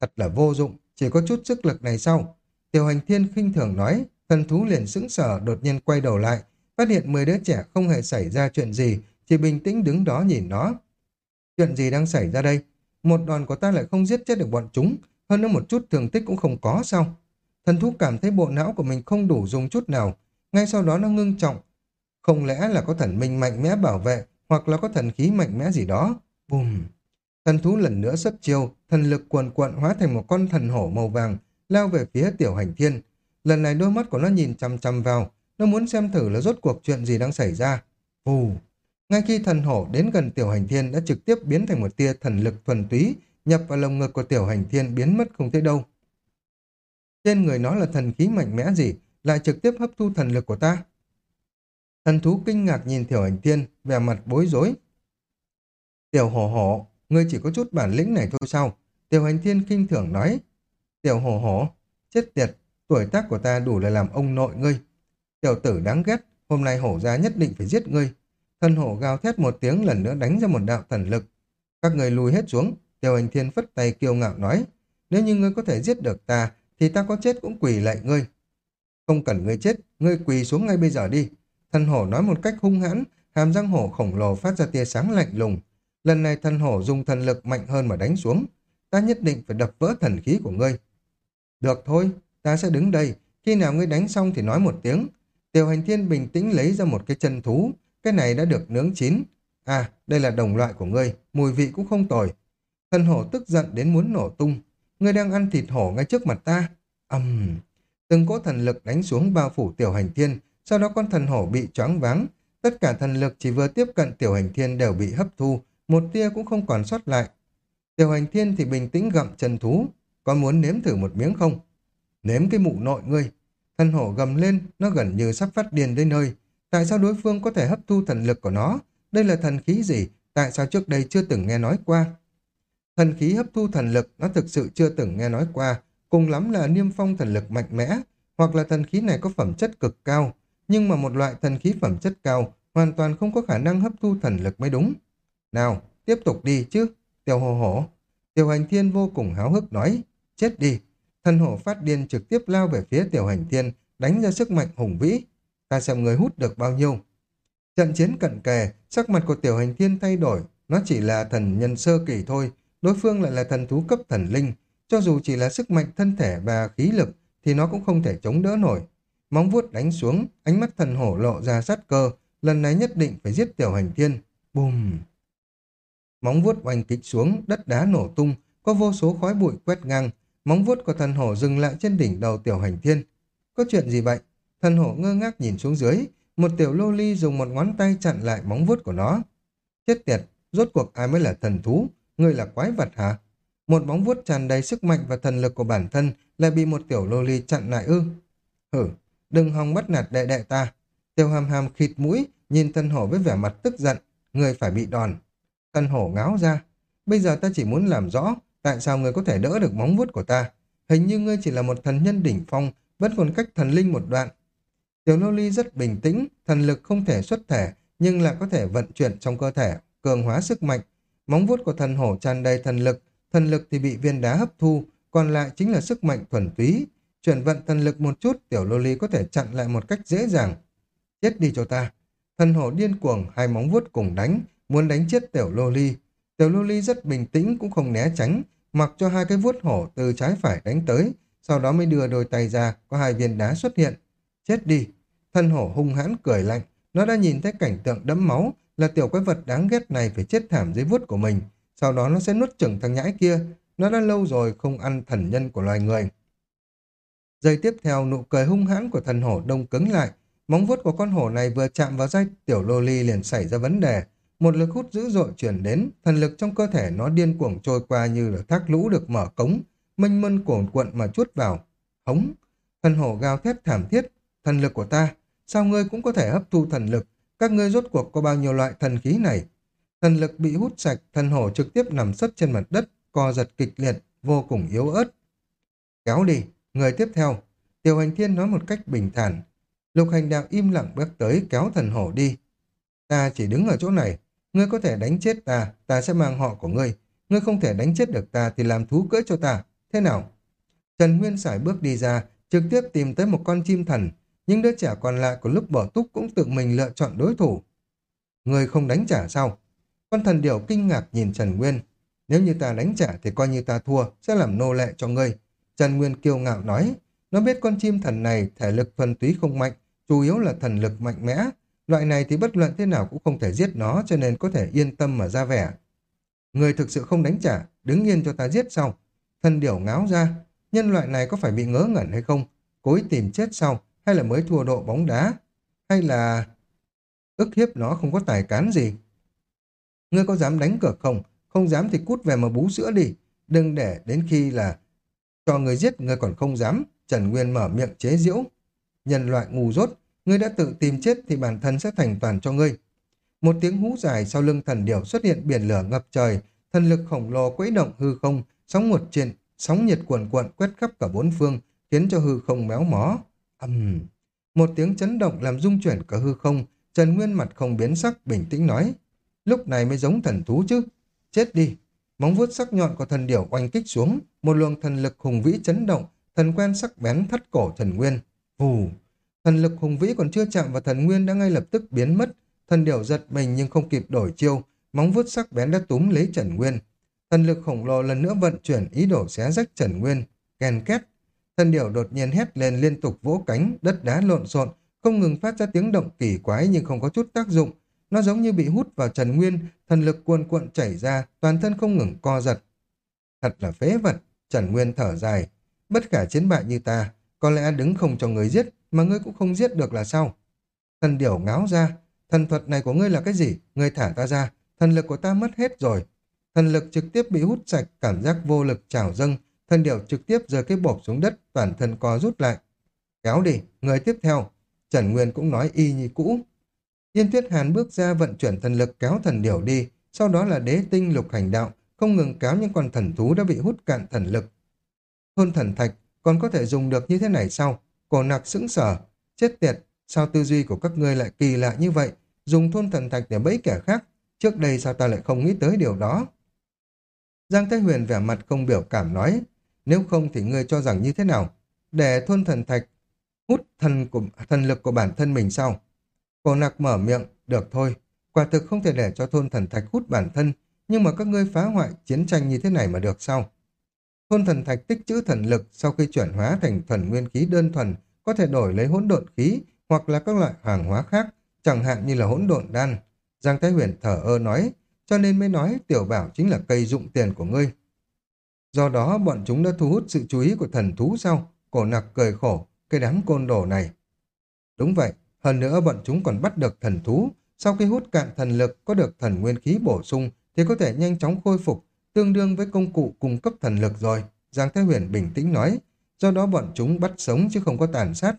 Thật là vô dụng, chỉ có chút sức lực này sau. Tiểu hành thiên khinh thường nói, thần thú liền sững sờ đột nhiên quay đầu lại, phát hiện mười đứa trẻ không hề xảy ra chuyện gì, chỉ bình tĩnh đứng đó nhìn nó. Chuyện gì đang xảy ra đây? Một đòn của ta lại không giết chết được bọn chúng, hơn nữa một chút thương tích cũng không có sao? Thần thú cảm thấy bộ não của mình không đủ dùng chút nào, ngay sau đó nó ngưng trọng. Không lẽ là có thần minh mạnh mẽ bảo vệ, hoặc là có thần khí mạnh mẽ gì đó? Bùm! Thần thú lần nữa xuất chiêu, thần lực cuồn cuộn hóa thành một con thần hổ màu vàng, lao về phía tiểu hành thiên. Lần này đôi mắt của nó nhìn chăm chăm vào, nó muốn xem thử là rốt cuộc chuyện gì đang xảy ra. Vù! Ngay khi thần hổ đến gần tiểu hành thiên đã trực tiếp biến thành một tia thần lực thuần túy, nhập vào lồng ngực của tiểu hành thiên biến mất không thấy đâu. Trên người nó là thần khí mạnh mẽ gì, lại trực tiếp hấp thu thần lực của ta. Thần thú kinh ngạc nhìn tiểu hành thiên, vẻ mặt bối rối. Tiểu hổ hổ, ngươi chỉ có chút bản lĩnh này thôi sao? Tiểu hành thiên kinh thường nói. Tiểu hổ hổ, chết tiệt, tuổi tác của ta đủ là làm ông nội ngươi. Tiểu tử đáng ghét, hôm nay hổ gia nhất định phải giết ngươi. thân hổ gào thét một tiếng lần nữa đánh ra một đạo thần lực. Các người lùi hết xuống, tiểu hành thiên phất tay kiêu ngạo nói. Nếu như ngươi có thể giết được ta, thì ta có chết cũng quỳ lại ngươi. Không cần ngươi chết, ngươi quỳ xuống ngay bây giờ đi. thân hổ nói một cách hung hãn, hàm răng hổ khổng lồ phát ra tia sáng lạnh lùng. Lần này thân hổ dùng thần lực mạnh hơn mà đánh xuống. Ta nhất định phải đập vỡ thần khí của ngươi. Được thôi, ta sẽ đứng đây. Khi nào ngươi đánh xong thì nói một tiếng. Tiểu hành thiên bình tĩnh lấy ra một cái chân thú. Cái này đã được nướng chín. À, đây là đồng loại của ngươi. Mùi vị cũng không tồi. Thần hổ tức giận đến muốn nổ tung. Ngươi đang ăn thịt hổ ngay trước mặt ta. ầm uhm. Từng cỗ thần lực đánh xuống bao phủ tiểu hành thiên. Sau đó con thần hổ bị choáng váng. Tất cả thần lực chỉ vừa tiếp cận tiểu hành thiên đều bị hấp thu. Một tia cũng không còn sót lại. Tiểu hành thiên thì bình tĩnh gặm chân thú. Có muốn nếm thử một miếng không? Nếm cái mụ nội ngươi. Thần hổ gầm lên, nó gần như sắp phát điên đến nơi. Tại sao đối phương có thể hấp thu thần lực của nó? Đây là thần khí gì? Tại sao trước đây chưa từng nghe nói qua? Thần khí hấp thu thần lực nó thực sự chưa từng nghe nói qua. Cùng lắm là niêm phong thần lực mạnh mẽ. Hoặc là thần khí này có phẩm chất cực cao. Nhưng mà một loại thần khí phẩm chất cao hoàn toàn không có khả năng hấp thu thần lực mới đúng. Nào, tiếp tục đi chứ. Tiểu hồ hổ. Tiểu hành thiên vô cùng háo hức nói. Chết đi. Thần hổ phát điên trực tiếp lao về phía tiểu hành thiên, đánh ra sức mạnh hùng vĩ. Ta xem người hút được bao nhiêu. Trận chiến cận kề, sắc mặt của tiểu hành thiên thay đổi. Nó chỉ là thần nhân sơ kỳ thôi. Đối phương lại là thần thú cấp thần linh. Cho dù chỉ là sức mạnh thân thể và khí lực, thì nó cũng không thể chống đỡ nổi. móng vuốt đánh xuống, ánh mắt thần hổ lộ ra sát cơ, lần này nhất định phải giết tiểu hành thiên. Bùm! Móng vuốt oanh kích xuống, đất đá nổ tung, có vô số khói bụi quét ngang, móng vuốt của thần hổ dừng lại trên đỉnh đầu tiểu hành thiên. Có chuyện gì vậy? Thần hổ ngơ ngác nhìn xuống dưới, một tiểu lô ly dùng một ngón tay chặn lại móng vuốt của nó. Chết tiệt, rốt cuộc ai mới là thần thú? Ngươi là quái vật hả? Một móng vuốt tràn đầy sức mạnh và thần lực của bản thân lại bị một tiểu lô ly chặn lại ư. Hử, đừng hòng bắt nạt đệ đệ ta. Tiêu hàm hàm khịt mũi, nhìn thần hổ với vẻ mặt tức giận. Ngươi phải bị đòn. Thần hổ ngáo ra. Bây giờ ta chỉ muốn làm rõ tại sao ngươi có thể đỡ được móng vuốt của ta. Hình như ngươi chỉ là một thần nhân đỉnh phong, vẫn còn cách thần linh một đoạn. Tiểu lô ly rất bình tĩnh, thần lực không thể xuất thể, nhưng lại có thể vận chuyển trong cơ thể, cường hóa sức mạnh. Móng vuốt của thần hổ tràn đầy thần lực, thần lực thì bị viên đá hấp thu, còn lại chính là sức mạnh thuần túy. Chuyển vận thần lực một chút, tiểu lô ly có thể chặn lại một cách dễ dàng. Chết đi cho ta. Thần hổ điên cuồng, hai móng vuốt cùng đánh, muốn đánh chết tiểu lô ly. Tiểu lưu ly rất bình tĩnh cũng không né tránh, mặc cho hai cái vuốt hổ từ trái phải đánh tới, sau đó mới đưa đôi tay ra, có hai viên đá xuất hiện. Chết đi! Thân hổ hung hãn cười lạnh, nó đã nhìn thấy cảnh tượng đẫm máu, là tiểu quái vật đáng ghét này phải chết thảm dưới vuốt của mình, sau đó nó sẽ nuốt chửng thằng nhãi kia, nó đã lâu rồi không ăn thần nhân của loài người. Giây tiếp theo, nụ cười hung hãn của thần hổ đông cứng lại, móng vuốt của con hổ này vừa chạm vào dây tiểu lô ly liền xảy ra vấn đề, một lực hút dữ dội chuyển đến, thần lực trong cơ thể nó điên cuồng trôi qua như là thác lũ được mở cống, mênh mân cuồn cuộn mà chuốt vào. Hống! Thần hổ gào thét thảm thiết. Thần lực của ta, sao ngươi cũng có thể hấp thu thần lực? Các ngươi rốt cuộc có bao nhiêu loại thần khí này? Thần lực bị hút sạch, thần hổ trực tiếp nằm sấp trên mặt đất, co giật kịch liệt, vô cùng yếu ớt. Kéo đi, người tiếp theo. Tiểu hành thiên nói một cách bình thản. Lục hành đạo im lặng bước tới kéo thần hổ đi. Ta chỉ đứng ở chỗ này, ngươi có thể đánh chết ta, ta sẽ mang họ của ngươi. Ngươi không thể đánh chết được ta thì làm thú cưỡi cho ta. Thế nào? Trần Nguyên Sải bước đi ra, trực tiếp tìm tới một con chim thần. Những đứa trẻ còn lại của lúc bỏ túc cũng tự mình lựa chọn đối thủ. Ngươi không đánh trả sao? Con thần điểu kinh ngạc nhìn Trần Nguyên. Nếu như ta đánh trả thì coi như ta thua, sẽ làm nô lệ cho ngươi. Trần Nguyên kiêu ngạo nói. Nó biết con chim thần này thể lực thuần túy không mạnh, chủ yếu là thần lực mạnh mẽ. Loại này thì bất luận thế nào cũng không thể giết nó cho nên có thể yên tâm mà ra vẻ. Người thực sự không đánh trả, đứng yên cho ta giết sau. Thần điểu ngáo ra, nhân loại này có phải bị ngớ ngẩn hay không? cối tìm chết sau, hay là mới thua độ bóng đá? Hay là ức hiếp nó không có tài cán gì? Ngươi có dám đánh cược không? Không dám thì cút về mà bú sữa đi. Đừng để đến khi là cho người giết ngươi còn không dám. Trần Nguyên mở miệng chế giễu. Nhân loại ngu dốt, ngươi đã tự tìm chết thì bản thân sẽ thành toàn cho ngươi. Một tiếng hú dài sau lưng thần điểu xuất hiện biển lửa ngập trời, thần lực khổng lồ quấy động hư không, Sóng một trên, sóng nhiệt cuồn cuộn quét khắp cả bốn phương, khiến cho hư không méo mó. Ầm. Một tiếng chấn động làm rung chuyển cả hư không, Trần Nguyên mặt không biến sắc, bình tĩnh nói. Lúc này mới giống thần thú chứ. Chết đi. Móng vuốt sắc nhọn của thần điểu oanh kích xuống, một luồng thần lực hùng vĩ chấn động, thần quen sắc bén thắt cổ thần Nguyên. Vù. Thần lực hùng vĩ còn chưa chạm vào thần Nguyên đã ngay lập tức biến mất. Thần điểu giật mình nhưng không kịp đổi chiêu, móng vuốt sắc bén đã túm lấy Trần Nguyên. Thần lực khổng lồ lần nữa vận chuyển ý đồ xé rách Trần Nguyên, kèn két. Thần điểu đột nhiên hét lên liên tục vỗ cánh, đất đá lộn xộn, không ngừng phát ra tiếng động kỳ quái nhưng không có chút tác dụng. Nó giống như bị hút vào Trần Nguyên, thần lực cuồn cuộn chảy ra, toàn thân không ngừng co giật. Thật là phế vật, Trần Nguyên thở dài. Bất cả chiến bại như ta, có lẽ đứng không cho người giết, mà ngươi cũng không giết được là sao? Thần điểu ngáo ra, thần thuật này của ngươi là cái gì? Ngươi thả ta ra, thần lực của ta mất hết rồi, Thần lực trực tiếp bị hút sạch, cảm giác vô lực trào dâng, Thần điểu trực tiếp rơi cái bột xuống đất, toàn thân co rút lại. Kéo đi, người tiếp theo. Trần Nguyên cũng nói y như cũ. Yên Tuyết Hàn bước ra vận chuyển thần lực kéo thần điểu đi, sau đó là đế tinh lục hành đạo, không ngừng kéo những con thần thú đã bị hút cạn thần lực. Thôn thần thạch còn có thể dùng được như thế này sao? Cổ nặc sững sở. Chết tiệt, sao tư duy của các ngươi lại kỳ lạ như vậy? Dùng thôn thần thạch để bẫy kẻ khác. Trước đây sao ta lại không nghĩ tới điều đó? Giang Thái Huyền vẻ mặt không biểu cảm nói, nếu không thì ngươi cho rằng như thế nào? Để thôn thần thạch hút thần của thần lực của bản thân mình sao? Cổ nặc mở miệng, được thôi, quả thực không thể để cho thôn thần thạch hút bản thân, nhưng mà các ngươi phá hoại chiến tranh như thế này mà được sao? Hôn thần thạch tích trữ thần lực sau khi chuyển hóa thành thần nguyên khí đơn thuần, có thể đổi lấy hỗn độn khí hoặc là các loại hàng hóa khác, chẳng hạn như là hỗn độn đan. Giang Thái Huyền thở ơ nói, cho nên mới nói tiểu bảo chính là cây dụng tiền của ngươi. Do đó bọn chúng đã thu hút sự chú ý của thần thú sau, cổ nặc cười khổ, cái đám côn đồ này. Đúng vậy, hơn nữa bọn chúng còn bắt được thần thú, sau khi hút cạn thần lực có được thần nguyên khí bổ sung thì có thể nhanh chóng khôi phục, tương đương với công cụ cung cấp thần lực rồi. Giang Thái Huyền bình tĩnh nói, do đó bọn chúng bắt sống chứ không có tàn sát.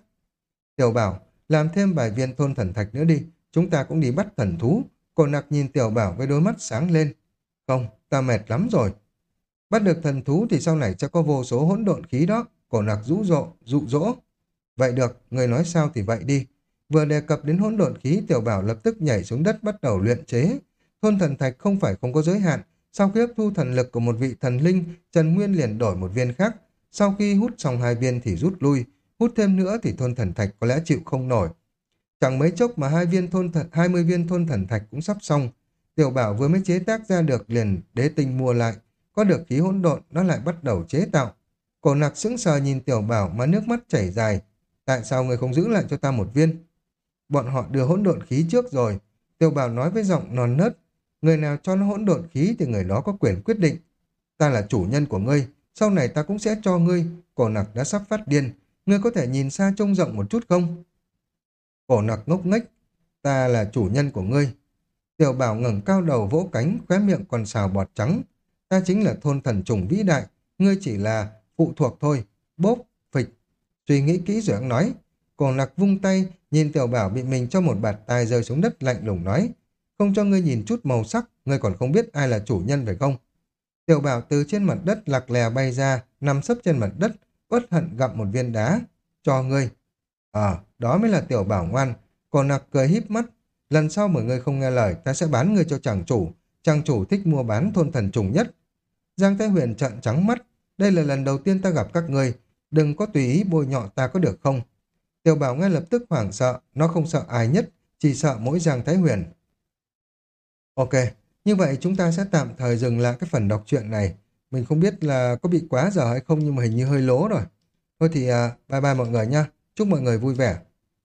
Tiểu bảo, làm thêm vài viên thôn thần thạch nữa đi, chúng ta cũng đi bắt thần thú. Cổ nặc nhìn tiểu bảo với đôi mắt sáng lên. Không, ta mệt lắm rồi. Bắt được thần thú thì sau này sẽ có vô số hỗn độn khí đó. Cổ nặc rũ rộ, dụ dỗ. Vậy được, người nói sao thì vậy đi. Vừa đề cập đến hỗn độn khí, tiểu bảo lập tức nhảy xuống đất bắt đầu luyện chế. Thôn thần thạch không phải không có giới hạn. Sau khi hấp thu thần lực của một vị thần linh, Trần Nguyên liền đổi một viên khác. Sau khi hút xong hai viên thì rút lui. Hút thêm nữa thì thôn thần thạch có lẽ chịu không nổi. Chẳng mấy chốc mà hai viên thôn thần, 20 viên thôn thần thạch cũng sắp xong. Tiểu bảo vừa mới chế tác ra được liền đế tinh mua lại. Có được khí hỗn độn, nó lại bắt đầu chế tạo. Cổ nặc sững sờ nhìn tiểu bảo mà nước mắt chảy dài. Tại sao người không giữ lại cho ta một viên? Bọn họ đưa hỗn độn khí trước rồi. Tiểu bảo nói với giọng non nớt. Người nào cho nó hỗn độn khí thì người đó có quyền quyết định. Ta là chủ nhân của ngươi. Sau này ta cũng sẽ cho ngươi. Cổ nặc đã sắp phát điên. Ngươi có thể nhìn xa trông rộng một chút không? Cổ nặc ngốc nghếch. Ta là chủ nhân của ngươi. Tiểu bảo ngẩng cao đầu vỗ cánh, khóe miệng còn xào bọt trắng. Ta chính là thôn thần trùng vĩ đại. Ngươi chỉ là phụ thuộc thôi. Bốp, phịch. Suy nghĩ kỹ rồi nói. Cổ nặc vung tay, nhìn tiểu bảo bị mình cho một bạt tai rơi xuống đất lạnh lùng nói. Không cho ngươi nhìn chút màu sắc, ngươi còn không biết ai là chủ nhân phải không? Tiểu bảo từ trên mặt đất lạc lè bay ra, nằm sấp trên mặt đất, uất hận gặm một viên đá. Cho ngươi. Ờ, đó mới là tiểu bảo ngoan. Còn nặc cười híp mắt. Lần sau mọi ngươi không nghe lời, ta sẽ bán ngươi cho chàng chủ. Chàng chủ thích mua bán thôn thần trùng nhất. Giang Thái Huyền trợn trắng mắt. Đây là lần đầu tiên ta gặp các ngươi. Đừng có tùy ý bôi nhọ ta có được không? Tiểu bảo ngay lập tức hoảng sợ. Nó không sợ ai nhất, chỉ sợ mỗi Giang Thái Huyền. Ok, như vậy chúng ta sẽ tạm thời dừng lại cái phần đọc truyện này. Mình không biết là có bị quá giờ hay không nhưng mà hình như hơi lố rồi. Thôi thì uh, bye bye mọi người nha. Chúc mọi người vui vẻ.